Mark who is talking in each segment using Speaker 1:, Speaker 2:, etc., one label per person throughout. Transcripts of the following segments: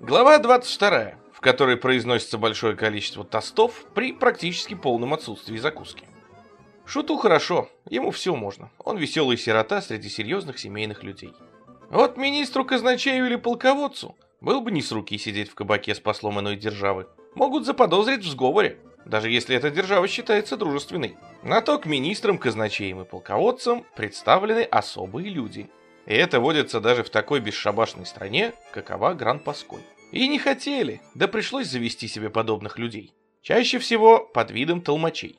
Speaker 1: Глава 22, в которой произносится большое количество тостов при практически полном отсутствии закуски. Шуту хорошо, ему все можно. Он веселый сирота среди серьезных семейных людей. Вот министру, казначею или полководцу был бы не с руки сидеть в кабаке с послом иной державы. Могут заподозрить в сговоре, даже если эта держава считается дружественной. На то к министрам, казначеям и полководцам представлены особые люди. И это водится даже в такой бесшабашной стране, какова Гран-Паской. И не хотели, да пришлось завести себе подобных людей. Чаще всего под видом толмачей.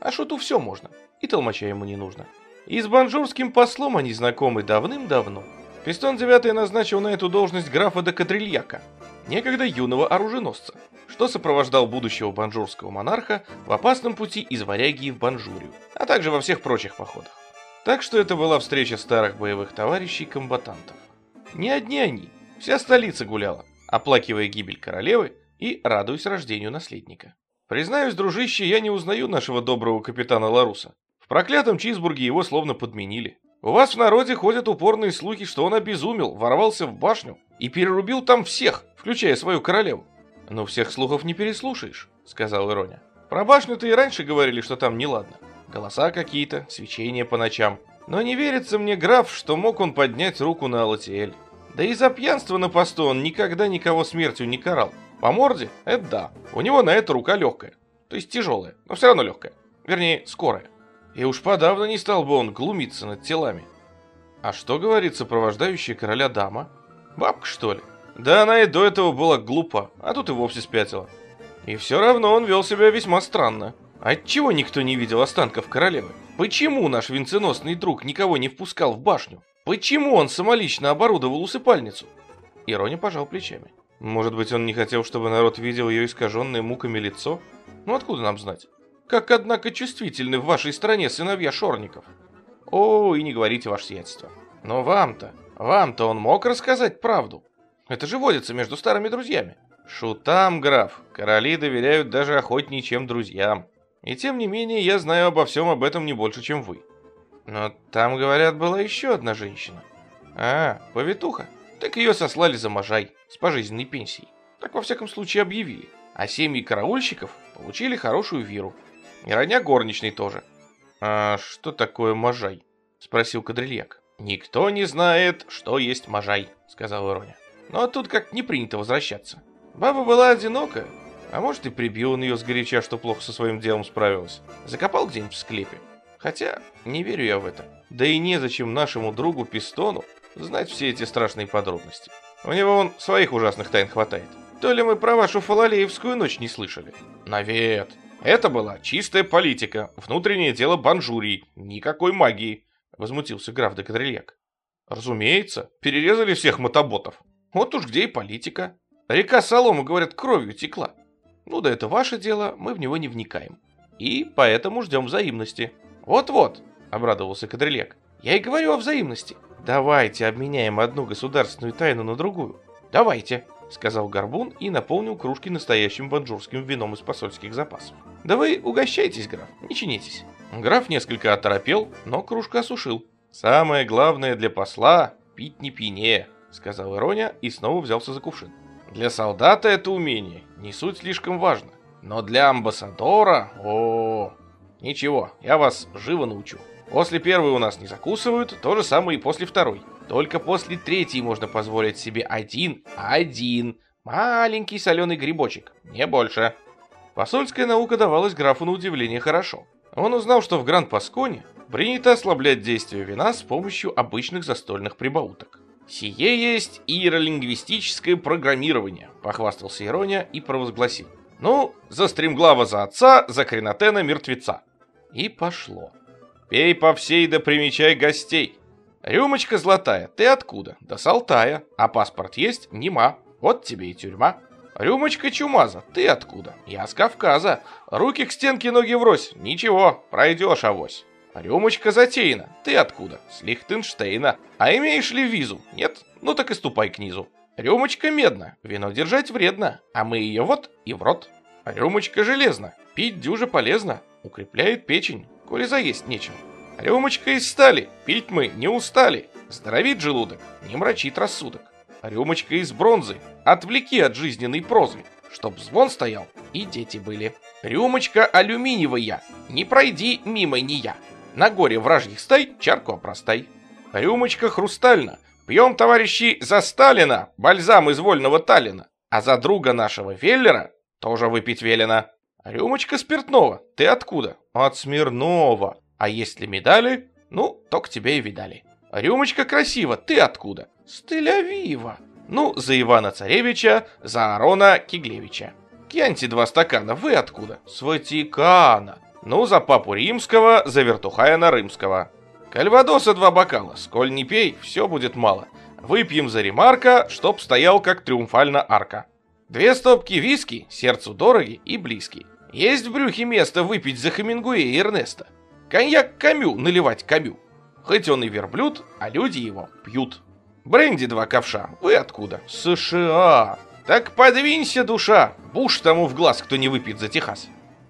Speaker 1: А шуту все можно, и толмача ему не нужно. И с банжурским послом они знакомы давным-давно. Пистон девятый назначил на эту должность графа де Кадрильяка, некогда юного оруженосца, что сопровождал будущего банжурского монарха в опасном пути из Варягии в Банжурию, а также во всех прочих походах. Так что это была встреча старых боевых товарищей-комбатантов. Не одни они, вся столица гуляла, оплакивая гибель королевы и радуясь рождению наследника. Признаюсь, дружище, я не узнаю нашего доброго капитана Ларуса. В проклятом Чизбурге его словно подменили. У вас в народе ходят упорные слухи, что он обезумел, ворвался в башню и перерубил там всех, включая свою королеву. Но всех слухов не переслушаешь, сказал Ироня. Про башню-то и раньше говорили, что там неладно. Голоса какие-то, свечения по ночам. Но не верится мне, граф, что мог он поднять руку на Алатиэль. Да и за пьянство на посту он никогда никого смертью не карал. По морде? Это да. У него на это рука легкая. То есть тяжелая, но все равно легкая. Вернее, скорая. И уж подавно не стал бы он глумиться над телами. А что говорит сопровождающая короля дама? Бабка, что ли? Да она и до этого была глупа, а тут и вовсе спятила. И все равно он вел себя весьма странно. Отчего никто не видел останков королевы? Почему наш венценосный друг никого не впускал в башню? Почему он самолично оборудовал усыпальницу? Ирония пожал плечами. Может быть, он не хотел, чтобы народ видел ее искаженное муками лицо? Ну откуда нам знать? Как, однако, чувствительны в вашей стране сыновья шорников. О, и не говорите, ваше сиятельство. Но вам-то, вам-то он мог рассказать правду. Это же водится между старыми друзьями. Шутам, граф, короли доверяют даже охотнее, чем друзьям. И тем не менее, я знаю обо всем об этом не больше, чем вы. Но там, говорят, была еще одна женщина. А, повитуха. Так ее сослали за можай с пожизненной пенсией. Так во всяком случае объявили. А семьи караульщиков получили хорошую виру. И родня горничной тоже. «А что такое можай?» — спросил Кадрильяк. «Никто не знает, что есть можай», — сказал Ироня. «Но тут как не принято возвращаться. Баба была одинокая, а может и прибил он ее сгоряча, что плохо со своим делом справилась. Закопал где-нибудь в склепе. Хотя не верю я в это. Да и незачем нашему другу Пистону знать все эти страшные подробности. У него он своих ужасных тайн хватает. То ли мы про вашу фалалеевскую ночь не слышали? Навет. Это была чистая политика, внутреннее дело Банжурии, никакой магии, возмутился граф де Кадрильяк. Разумеется, перерезали всех мотоботов. Вот уж где и политика. Река Солома, говорят, кровью текла. Ну да это ваше дело, мы в него не вникаем. И поэтому ждем взаимности. Вот-вот, обрадовался Кадрильяк. Я и говорю о взаимности. Давайте обменяем одну государственную тайну на другую. Давайте, сказал Горбун и наполнил кружки настоящим банджурским вином из посольских запасов. Да вы угощайтесь, граф, не чинитесь. Граф несколько оторопел, но кружку осушил. Самое главное для посла — пить не пьянее, сказал Ироня и снова взялся за кувшин. Для солдата это умение не суть слишком важно. Но для амбассадора... О, ничего, я вас живо научу. После первой у нас не закусывают, то же самое и после второй. Только после третьей можно позволить себе один, один, маленький соленый грибочек, не больше. Посольская наука давалась графу на удивление хорошо. Он узнал, что в Гранд-Пасконе принято ослаблять действие вина с помощью обычных застольных прибауток. «Сие есть иеролингвистическое программирование», — похвастался Ирония и провозгласил. «Ну, за стремглава за отца, за Кренатена мертвеца». И пошло. Пей по всей да примечай гостей. Рюмочка золотая, ты откуда? Да с Алтая. А паспорт есть? Нема. Вот тебе и тюрьма. Рюмочка чумаза, ты откуда? Я с Кавказа. Руки к стенке, ноги врозь. Ничего, пройдешь авось. Рюмочка затеяна, ты откуда? С Лихтенштейна. А имеешь ли визу? Нет? Ну так и ступай к низу. Рюмочка медна, вино держать вредно, а мы ее вот и в рот. Рюмочка железна, пить дюже полезно. укрепляет печень, коли заесть нечем. Рюмочка из стали, пить мы не устали, здоровит желудок, не мрачит рассудок. Рюмочка из бронзы, отвлеки от жизненной прозы, чтоб звон стоял и дети были. Рюмочка алюминиевая, не пройди мимо не я. На горе вражьих стай чарку опростай. Рюмочка хрустальна, пьем, товарищи, за Сталина, бальзам из вольного Таллина. А за друга нашего Веллера тоже выпить велено. Рюмочка спиртного, ты откуда? От Смирнова. А если медали, ну, то к тебе и видали. Рюмочка красива, ты откуда? С. Ну, за Ивана Царевича, за Арона Киглевича. Кьяньте два стакана, вы откуда? С Ватикана. Ну, за папу римского, за вертухаяна рымского. Кальвадоса два бокала, сколь не пей, все будет мало. Выпьем за ремарка, чтоб стоял как триумфально арка. Две стопки виски, сердцу дороги и близки. Есть в брюхе место выпить за Хемингуэя и Эрнеста. Коньяк Камю наливать Камю. Хоть он и верблюд, а люди его пьют. Бренди два ковша. Вы откуда? США. Так подвинься, душа. Буш тому в глаз, кто не выпьет за Техас.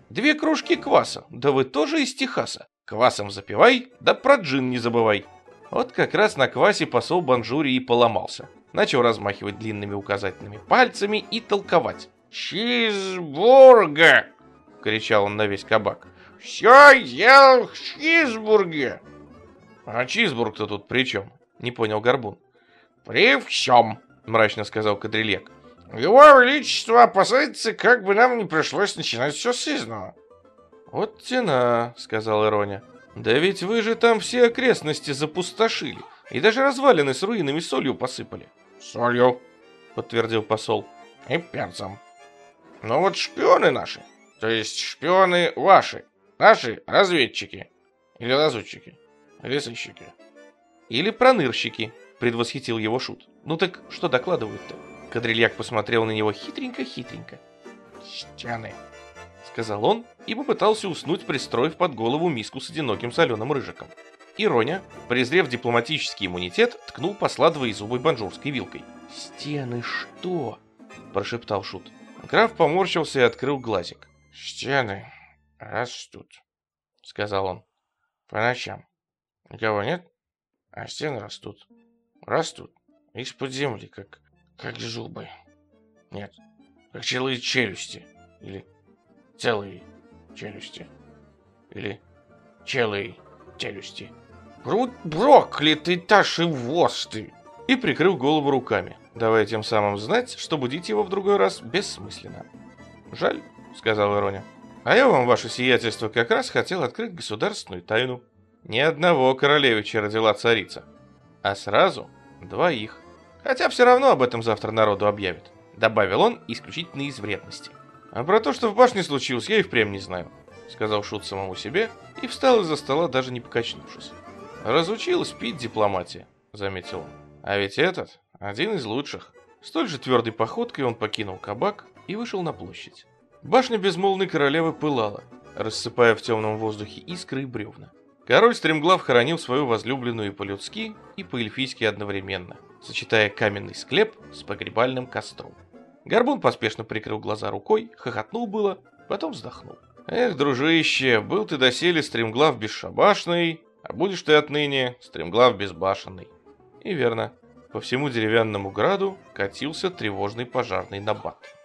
Speaker 1: Две кружки кваса. Да вы тоже из Техаса. Квасом запивай, да про джин не забывай. Вот как раз на квасе посол Банжури и поломался. Начал размахивать длинными указательными пальцами и толковать. «Чизбургер!» — кричал он на весь кабак. «Все ел в чизбурге!» «А чизбург-то тут при чем?» — не понял Горбун. «При всем!» — мрачно сказал Кадрильяк. «Его Величество опасается, как бы нам не пришлось начинать все с изного».
Speaker 2: «Вот тена», — сказал Ироня. «Да ведь вы же там все окрестности запустошили, и даже развалины с руинами солью посыпали».
Speaker 1: «Солью», —
Speaker 2: подтвердил посол.
Speaker 1: «И перцем. Но вот шпионы наши, то есть шпионы ваши, наши разведчики, или лазутчики, или сыщики».
Speaker 2: «Или пронырщики», — предвосхитил его Шут. «Ну так что докладывают-то?» Кадрильяк посмотрел на него хитренько-хитренько.
Speaker 1: «Стены», —
Speaker 2: сказал он и попытался уснуть, пристроив под голову миску с одиноким соленым рыжиком. Ироня, презрев дипломатический иммунитет, ткнул посла двоезубой банжурской вилкой.
Speaker 1: «Стены что?»
Speaker 2: – прошептал Шут. Граф поморщился и открыл глазик.
Speaker 1: «Стены растут», — сказал он. «По ночам. Никого нет, а стены растут. Растут из-под земли, как, как зубы. Нет, как целые челюсти. Или целые челюсти. Или целые челюсти. Брут проклятый Таши!
Speaker 2: И прикрыл голову руками, давая тем самым знать, что будить его в другой раз бессмысленно. «Жаль», — сказал Ироня. «А я вам, ваше сиятельство, как раз хотел открыть государственную тайну. Ни одного королевича родила царица, а сразу двоих. Хотя все равно об этом завтра народу объявят», — добавил он исключительно из вредности. «А про то, что в башне случилось, я и впрямь не знаю», — сказал Шут самому себе и встал из-за стола, даже не покачнувшись. «Разучилась пить дипломатия», — заметил он. «А ведь этот один из лучших». Столь же твердой походкой он покинул кабак и вышел на площадь. Башня безмолвной королевы пылала, рассыпая в темном воздухе искры и бревна. Король стремглав хоронил свою возлюбленную и по-людски, и по-эльфийски одновременно, сочетая каменный склеп с погребальным костром. Горбун поспешно прикрыл глаза рукой, хохотнул было, потом вздохнул. «Эх, дружище, был ты доселе стремглав бесшабашный, а будешь ты отныне стремглав безбашенный». И верно, по всему деревянному граду катился тревожный пожарный набат.